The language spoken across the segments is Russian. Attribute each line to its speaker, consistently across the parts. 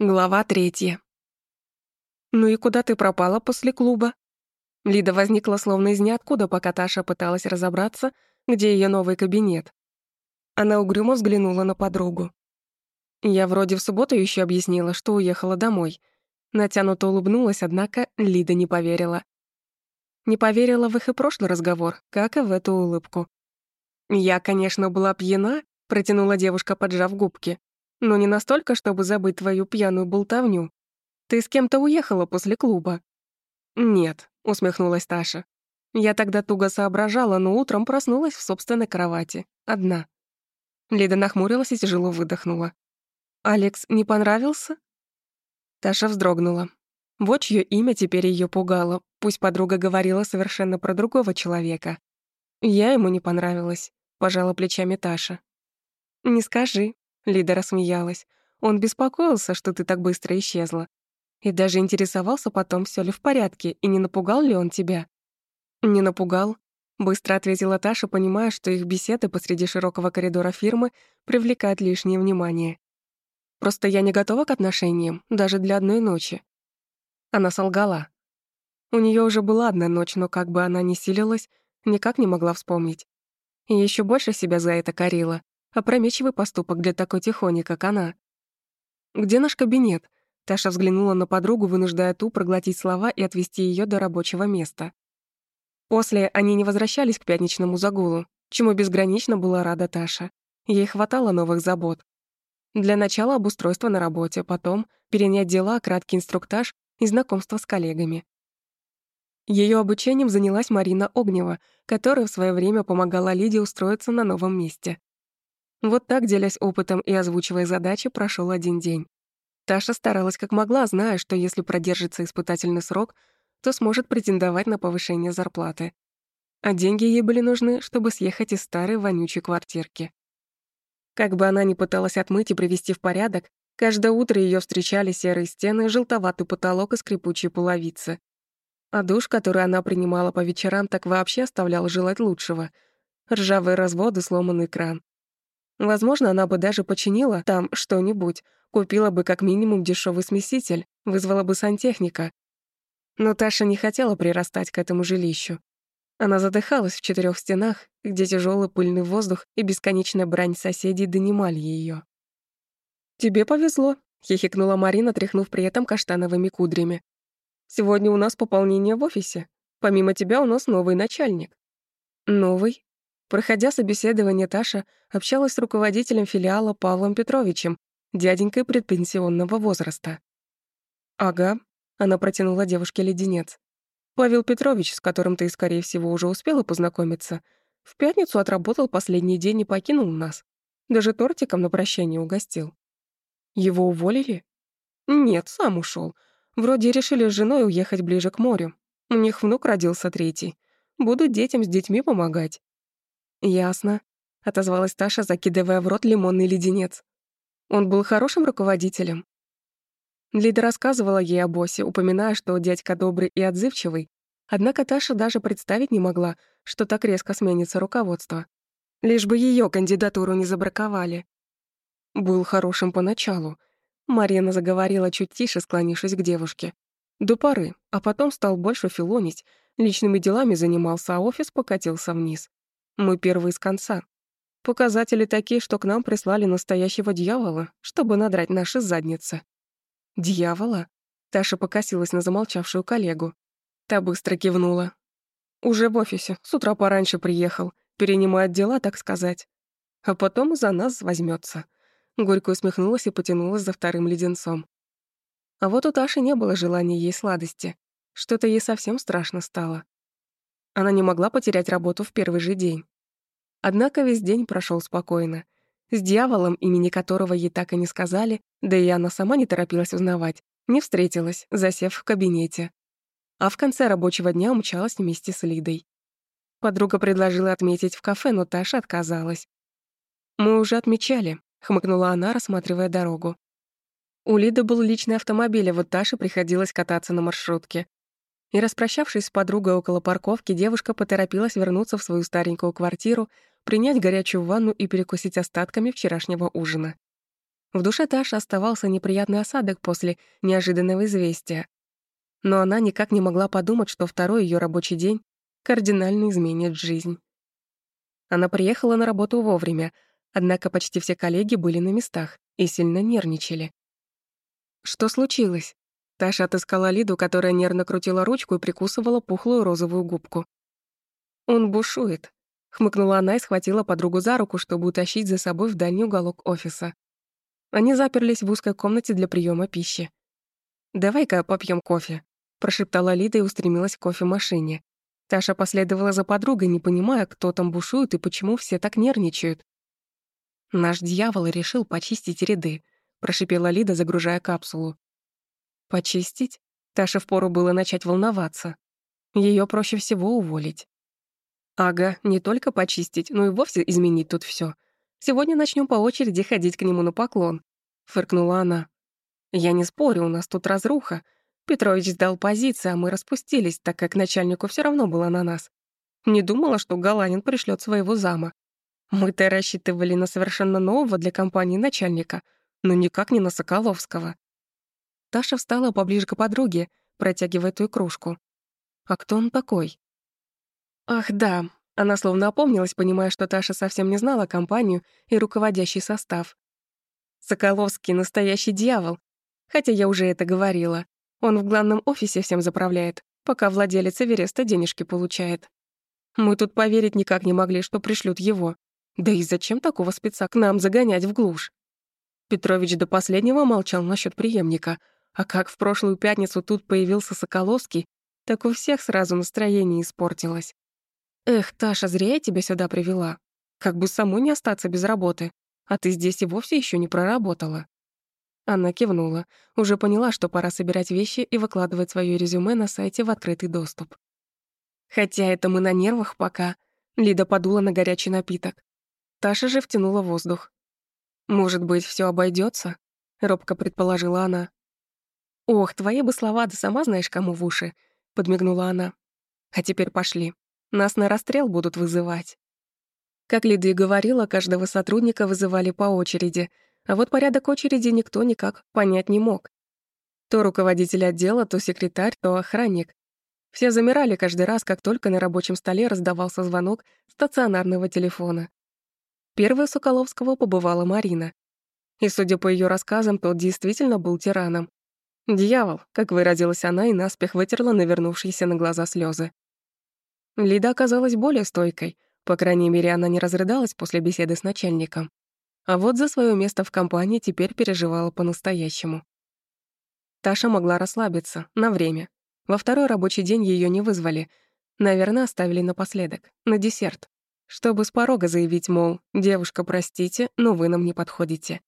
Speaker 1: Глава третья. «Ну и куда ты пропала после клуба?» Лида возникла словно из ниоткуда, пока Таша пыталась разобраться, где ее новый кабинет. Она угрюмо взглянула на подругу. Я вроде в субботу еще объяснила, что уехала домой. Натянуто улыбнулась, однако Лида не поверила. Не поверила в их и прошлый разговор, как и в эту улыбку. «Я, конечно, была пьяна», — протянула девушка, поджав губки но не настолько, чтобы забыть твою пьяную болтовню. Ты с кем-то уехала после клуба?» «Нет», — усмехнулась Таша. Я тогда туго соображала, но утром проснулась в собственной кровати. Одна. Лида нахмурилась и тяжело выдохнула. «Алекс не понравился?» Таша вздрогнула. Вот чье имя теперь ее пугало, пусть подруга говорила совершенно про другого человека. «Я ему не понравилась», — пожала плечами Таша. «Не скажи», Лида рассмеялась. Он беспокоился, что ты так быстро исчезла. И даже интересовался потом, все ли в порядке, и не напугал ли он тебя. Не напугал, быстро ответила Таша, понимая, что их беседы посреди широкого коридора фирмы привлекают лишнее внимание. Просто я не готова к отношениям, даже для одной ночи. Она солгала. У нее уже была одна ночь, но как бы она ни силилась, никак не могла вспомнить. И еще больше себя за это корила. Опрометчивый поступок для такой тихони, как она. «Где наш кабинет?» Таша взглянула на подругу, вынуждая ту проглотить слова и отвести ее до рабочего места. После они не возвращались к пятничному загулу, чему безгранично была рада Таша. Ей хватало новых забот. Для начала обустройство на работе, потом перенять дела, краткий инструктаж и знакомство с коллегами. Ее обучением занялась Марина Огнева, которая в свое время помогала Лиде устроиться на новом месте. Вот так, делясь опытом и озвучивая задачи, прошел один день. Таша старалась как могла, зная, что если продержится испытательный срок, то сможет претендовать на повышение зарплаты. А деньги ей были нужны, чтобы съехать из старой вонючей квартирки. Как бы она ни пыталась отмыть и привести в порядок, каждое утро ее встречали серые стены, желтоватый потолок и скрипучие половицы. А душ, который она принимала по вечерам, так вообще оставлял желать лучшего. Ржавые разводы, сломанный кран. Возможно, она бы даже починила там что-нибудь, купила бы как минимум дешевый смеситель, вызвала бы сантехника. Но Таша не хотела прирастать к этому жилищу. Она задыхалась в четырех стенах, где тяжелый пыльный воздух и бесконечная брань соседей донимали ее. «Тебе повезло», — хихикнула Марина, тряхнув при этом каштановыми кудрями. «Сегодня у нас пополнение в офисе. Помимо тебя у нас новый начальник». «Новый?» Проходя собеседование, Таша общалась с руководителем филиала Павлом Петровичем, дяденькой предпенсионного возраста. «Ага», — она протянула девушке леденец. «Павел Петрович, с которым ты, скорее всего, уже успела познакомиться, в пятницу отработал последний день и покинул нас. Даже тортиком на прощание угостил». «Его уволили?» «Нет, сам ушел. Вроде решили с женой уехать ближе к морю. У них внук родился третий. Будут детям с детьми помогать. «Ясно», — отозвалась Таша, закидывая в рот лимонный леденец. Он был хорошим руководителем. Лида рассказывала ей о боссе, упоминая, что дядька добрый и отзывчивый, однако Таша даже представить не могла, что так резко сменится руководство. Лишь бы ее кандидатуру не забраковали. Был хорошим поначалу. Марьяна заговорила чуть тише, склонившись к девушке. До поры, а потом стал больше филонить, личными делами занимался, а офис покатился вниз. Мы первые с конца. Показатели такие, что к нам прислали настоящего дьявола, чтобы надрать наши задницы. Дьявола? Таша покосилась на замолчавшую коллегу. Та быстро кивнула. Уже в офисе, с утра пораньше приехал, перенимает дела, так сказать. А потом за нас возьмется. Горько усмехнулась и потянулась за вторым леденцом. А вот у Таши не было желания ей сладости. Что-то ей совсем страшно стало. Она не могла потерять работу в первый же день. Однако весь день прошел спокойно. С дьяволом, имени которого ей так и не сказали, да и она сама не торопилась узнавать, не встретилась, засев в кабинете. А в конце рабочего дня умчалась вместе с Лидой. Подруга предложила отметить в кафе, но Таша отказалась. «Мы уже отмечали», — хмыкнула она, рассматривая дорогу. У Лиды был личный автомобиль, а вот Таше приходилось кататься на маршрутке. И распрощавшись с подругой около парковки, девушка поторопилась вернуться в свою старенькую квартиру, принять горячую ванну и перекусить остатками вчерашнего ужина. В душе Таши оставался неприятный осадок после неожиданного известия. Но она никак не могла подумать, что второй ее рабочий день кардинально изменит жизнь. Она приехала на работу вовремя, однако почти все коллеги были на местах и сильно нервничали. Что случилось? Таша отыскала Лиду, которая нервно крутила ручку и прикусывала пухлую розовую губку. «Он бушует», — хмыкнула она и схватила подругу за руку, чтобы утащить за собой в дальний уголок офиса. Они заперлись в узкой комнате для приема пищи. «Давай-ка попьем кофе», — прошептала Лида и устремилась к кофемашине. Таша последовала за подругой, не понимая, кто там бушует и почему все так нервничают. «Наш дьявол решил почистить ряды», — прошипела Лида, загружая капсулу. Почистить? Таше впору было начать волноваться. Ее проще всего уволить. Ага, не только почистить, но и вовсе изменить тут все. Сегодня начнем по очереди ходить к нему на поклон, фыркнула она. Я не спорю, у нас тут разруха. Петрович сдал позиции, а мы распустились, так как начальнику все равно было на нас. Не думала, что Галанин пришлет своего зама. Мы-то рассчитывали на совершенно нового для компании начальника, но никак не на Соколовского. Таша встала поближе к подруге, протягивая ту кружку. «А кто он такой?» «Ах, да». Она словно опомнилась, понимая, что Таша совсем не знала компанию и руководящий состав. «Соколовский — настоящий дьявол. Хотя я уже это говорила. Он в главном офисе всем заправляет, пока владелец Эвереста денежки получает. Мы тут поверить никак не могли, что пришлют его. Да и зачем такого спеца к нам загонять в глушь?» Петрович до последнего молчал насчет преемника — а как в прошлую пятницу тут появился Соколовский, так у всех сразу настроение испортилось. Эх, Таша, зря я тебя сюда привела. Как бы самой не остаться без работы. А ты здесь и вовсе еще не проработала. Она кивнула, уже поняла, что пора собирать вещи и выкладывать свое резюме на сайте в открытый доступ. Хотя это мы на нервах пока. Лида подула на горячий напиток. Таша же втянула воздух. «Может быть, все обойдется? робко предположила она. «Ох, твои бы слова, да сама знаешь, кому в уши», — подмигнула она. «А теперь пошли. Нас на расстрел будут вызывать». Как Лида и говорила, каждого сотрудника вызывали по очереди, а вот порядок очереди никто никак понять не мог. То руководитель отдела, то секретарь, то охранник. Все замирали каждый раз, как только на рабочем столе раздавался звонок стационарного телефона. Первой Соколовского побывала Марина. И, судя по ее рассказам, тот действительно был тираном. «Дьявол», как выразилась она и наспех вытерла навернувшиеся на глаза слезы. Лида оказалась более стойкой, по крайней мере, она не разрыдалась после беседы с начальником. А вот за свое место в компании теперь переживала по-настоящему. Таша могла расслабиться, на время. Во второй рабочий день ее не вызвали. Наверное, оставили напоследок, на десерт. Чтобы с порога заявить, мол, «Девушка, простите, но вы нам не подходите».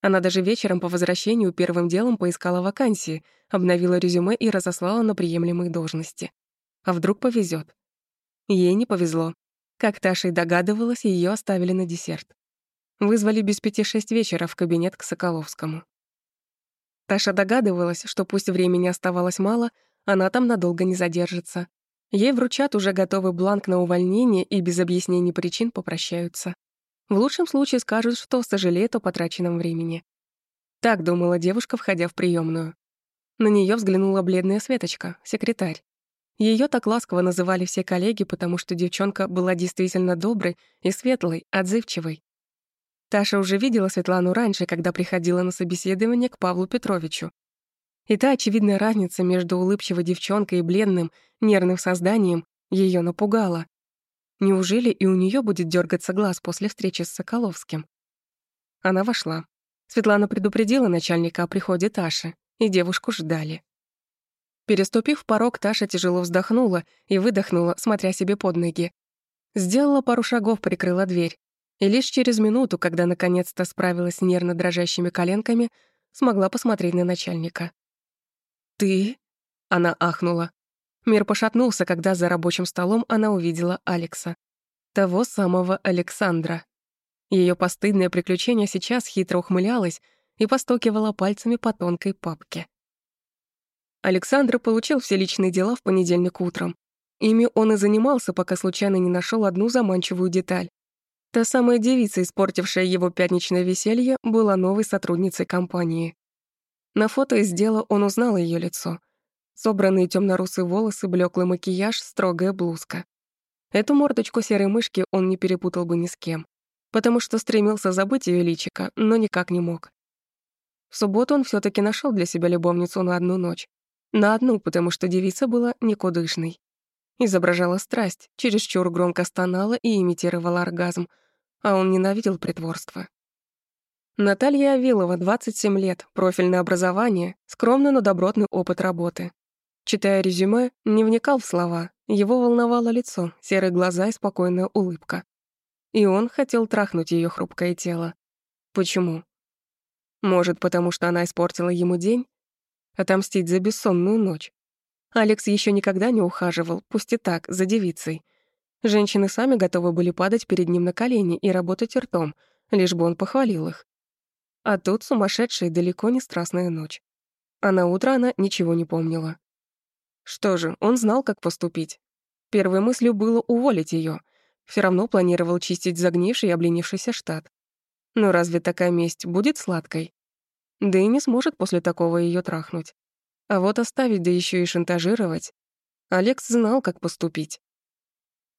Speaker 1: Она даже вечером по возвращению первым делом поискала вакансии, обновила резюме и разослала на приемлемые должности. А вдруг повезет? Ей не повезло. Как Таша и догадывалась, ее оставили на десерт. Вызвали без пяти шесть вечера в кабинет к Соколовскому. Таша догадывалась, что пусть времени оставалось мало, она там надолго не задержится. Ей вручат уже готовый бланк на увольнение и без объяснений причин попрощаются. В лучшем случае скажут, что сожалеет о потраченном времени. Так думала девушка, входя в приемную. На нее взглянула бледная Светочка, секретарь. Ее так ласково называли все коллеги, потому что девчонка была действительно доброй и светлой, отзывчивой. Таша уже видела Светлану раньше, когда приходила на собеседование к Павлу Петровичу. И та очевидная разница между улыбчивой девчонкой и бледным, нервным созданием ее напугала. Неужели и у нее будет дергаться глаз после встречи с Соколовским? Она вошла. Светлана предупредила начальника о приходе Таши, и девушку ждали. Переступив порог, Таша тяжело вздохнула и выдохнула, смотря себе под ноги. Сделала пару шагов, прикрыла дверь. И лишь через минуту, когда наконец-то справилась с нервно дрожащими коленками, смогла посмотреть на начальника. «Ты?» — она ахнула. Мир пошатнулся, когда за рабочим столом она увидела Алекса. Того самого Александра. Ее постыдное приключение сейчас хитро ухмылялось и постукивало пальцами по тонкой папке. Александр получил все личные дела в понедельник утром. Ими он и занимался, пока случайно не нашел одну заманчивую деталь. Та самая девица, испортившая его пятничное веселье, была новой сотрудницей компании. На фото из дела он узнал ее лицо. Собранные темно-русые волосы, блеклый макияж, строгая блузка. Эту мордочку серой мышки он не перепутал бы ни с кем, потому что стремился забыть ее личико, но никак не мог. В субботу он все таки нашел для себя любовницу на одну ночь. На одну, потому что девица была никудышной. Изображала страсть, чересчур громко стонала и имитировала оргазм, а он ненавидел притворство. Наталья Авилова, 27 лет, профильное образование, скромный, но добротный опыт работы. Читая резюме, не вникал в слова, его волновало лицо, серые глаза и спокойная улыбка. И он хотел трахнуть ее хрупкое тело. Почему? Может, потому что она испортила ему день? Отомстить за бессонную ночь? Алекс еще никогда не ухаживал, пусть и так, за девицей. Женщины сами готовы были падать перед ним на колени и работать ртом, лишь бы он похвалил их. А тут сумасшедшая далеко не страстная ночь. А на утро она ничего не помнила. Что же, он знал, как поступить. Первой мыслью было уволить ее. Все равно планировал чистить загнивший и обленившийся штат. Но разве такая месть будет сладкой? Да и не сможет после такого ее трахнуть. А вот оставить, да еще и шантажировать. Алекс знал, как поступить.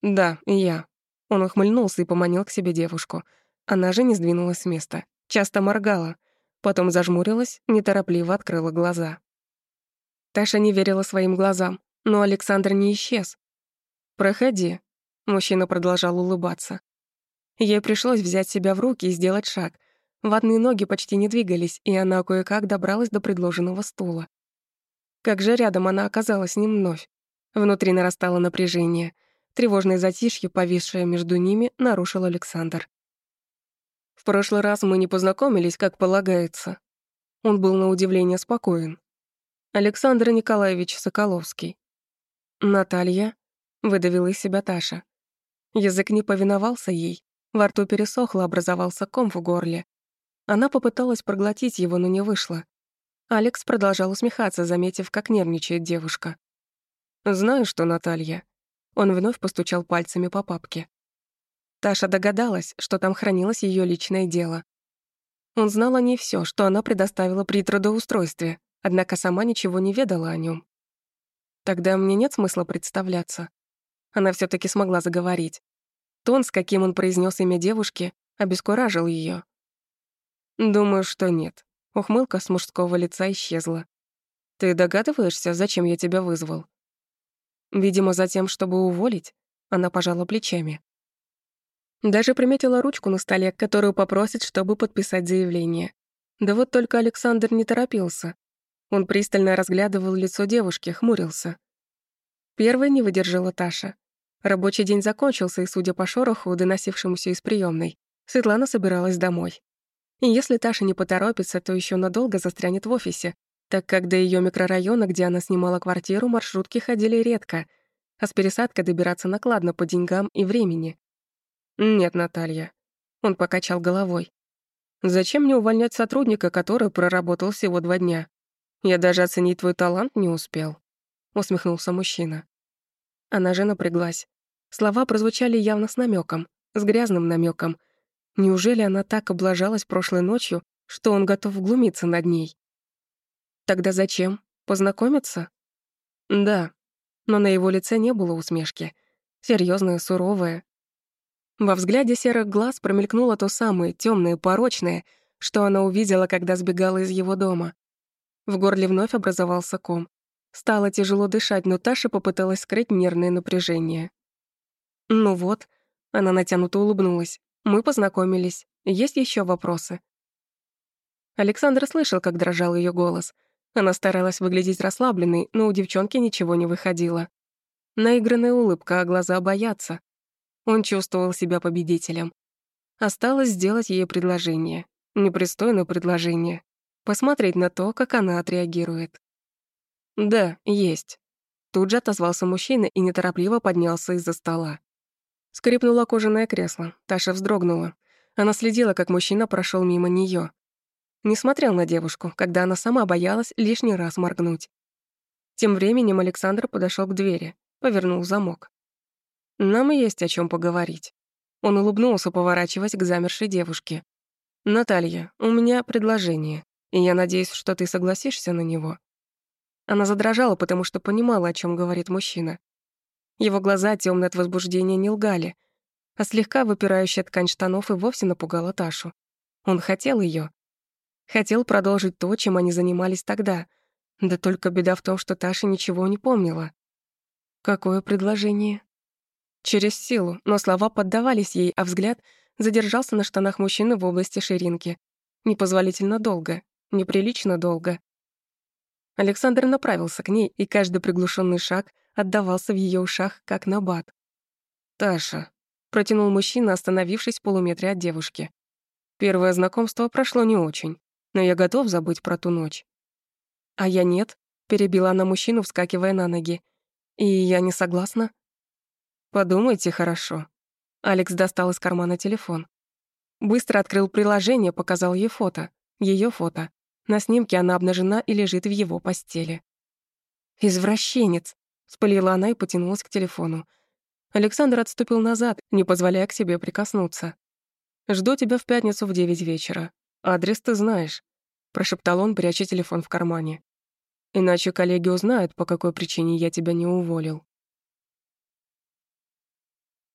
Speaker 1: «Да, я». Он ухмыльнулся и поманил к себе девушку. Она же не сдвинулась с места. Часто моргала. Потом зажмурилась, неторопливо открыла глаза. Таша не верила своим глазам, но Александр не исчез. «Проходи». Мужчина продолжал улыбаться. Ей пришлось взять себя в руки и сделать шаг. Ватные ноги почти не двигались, и она кое-как добралась до предложенного стула. Как же рядом она оказалась с ним вновь. Внутри нарастало напряжение. Тревожное затишье, повисшее между ними, нарушил Александр. «В прошлый раз мы не познакомились, как полагается». Он был на удивление спокоен. Александр Николаевич Соколовский. «Наталья?» — выдавила из себя Таша. Язык не повиновался ей, во рту пересохло, образовался ком в горле. Она попыталась проглотить его, но не вышло. Алекс продолжал усмехаться, заметив, как нервничает девушка. «Знаю, что Наталья». Он вновь постучал пальцами по папке. Таша догадалась, что там хранилось ее личное дело. Он знал о ней все, что она предоставила при трудоустройстве, однако сама ничего не ведала о нем. Тогда мне нет смысла представляться. Она все таки смогла заговорить. Тон, с каким он произнес имя девушки, обескуражил ее. «Думаю, что нет». Ухмылка с мужского лица исчезла. «Ты догадываешься, зачем я тебя вызвал?» «Видимо, за тем, чтобы уволить», — она пожала плечами. Даже приметила ручку на столе, которую попросит, чтобы подписать заявление. Да вот только Александр не торопился. Он пристально разглядывал лицо девушки, хмурился. Первой не выдержала Таша. Рабочий день закончился, и, судя по шороху, доносившемуся из приемной, Светлана собиралась домой. И если Таша не поторопится, то еще надолго застрянет в офисе, так как до ее микрорайона, где она снимала квартиру, маршрутки ходили редко, а с пересадкой добираться накладно по деньгам и времени. «Нет, Наталья». Он покачал головой. «Зачем мне увольнять сотрудника, который проработал всего два дня? Я даже оценить твой талант не успел», — усмехнулся мужчина. Она же напряглась. Слова прозвучали явно с намеком, с грязным намеком. Неужели она так облажалась прошлой ночью, что он готов глумиться над ней? Тогда зачем? Познакомиться? Да. Но на его лице не было усмешки. Серьёзная, суровая. Во взгляде серых глаз промелькнуло то самое темное, порочное, что она увидела, когда сбегала из его дома. В горле вновь образовался ком. Стало тяжело дышать, но Таша попыталась скрыть нервное напряжение. «Ну вот», — она натянуто улыбнулась, — «мы познакомились. Есть еще вопросы?» Александр слышал, как дрожал ее голос. Она старалась выглядеть расслабленной, но у девчонки ничего не выходило. Наигранная улыбка, а глаза боятся. Он чувствовал себя победителем. Осталось сделать ей предложение. Непристойное предложение. Посмотреть на то, как она отреагирует. «Да, есть». Тут же отозвался мужчина и неторопливо поднялся из-за стола. Скрипнуло кожаное кресло. Таша вздрогнула. Она следила, как мужчина прошел мимо нее. Не смотрел на девушку, когда она сама боялась лишний раз моргнуть. Тем временем Александр подошел к двери, повернул замок. «Нам есть о чем поговорить». Он улыбнулся, поворачиваясь к замершей девушке. «Наталья, у меня предложение, и я надеюсь, что ты согласишься на него». Она задрожала, потому что понимала, о чем говорит мужчина. Его глаза, темные от возбуждения, не лгали, а слегка выпирающая ткань штанов и вовсе напугала Ташу. Он хотел ее, Хотел продолжить то, чем они занимались тогда. Да только беда в том, что Таша ничего не помнила. Какое предложение? Через силу, но слова поддавались ей, а взгляд задержался на штанах мужчины в области ширинки. Непозволительно долго, неприлично долго. Александр направился к ней, и каждый приглушенный шаг отдавался в ее ушах, как набат. «Таша», — протянул мужчина, остановившись в полуметре от девушки. Первое знакомство прошло не очень но я готов забыть про ту ночь». «А я нет», — перебила она мужчину, вскакивая на ноги. «И я не согласна». «Подумайте хорошо». Алекс достал из кармана телефон. Быстро открыл приложение, показал ей фото. ее фото. На снимке она обнажена и лежит в его постели. «Извращенец!» — спалила она и потянулась к телефону. Александр отступил назад, не позволяя к себе прикоснуться. «Жду тебя в пятницу в девять вечера. «Адрес ты знаешь», — прошептал он, пряча телефон в кармане. «Иначе коллеги узнают, по какой причине я тебя не уволил».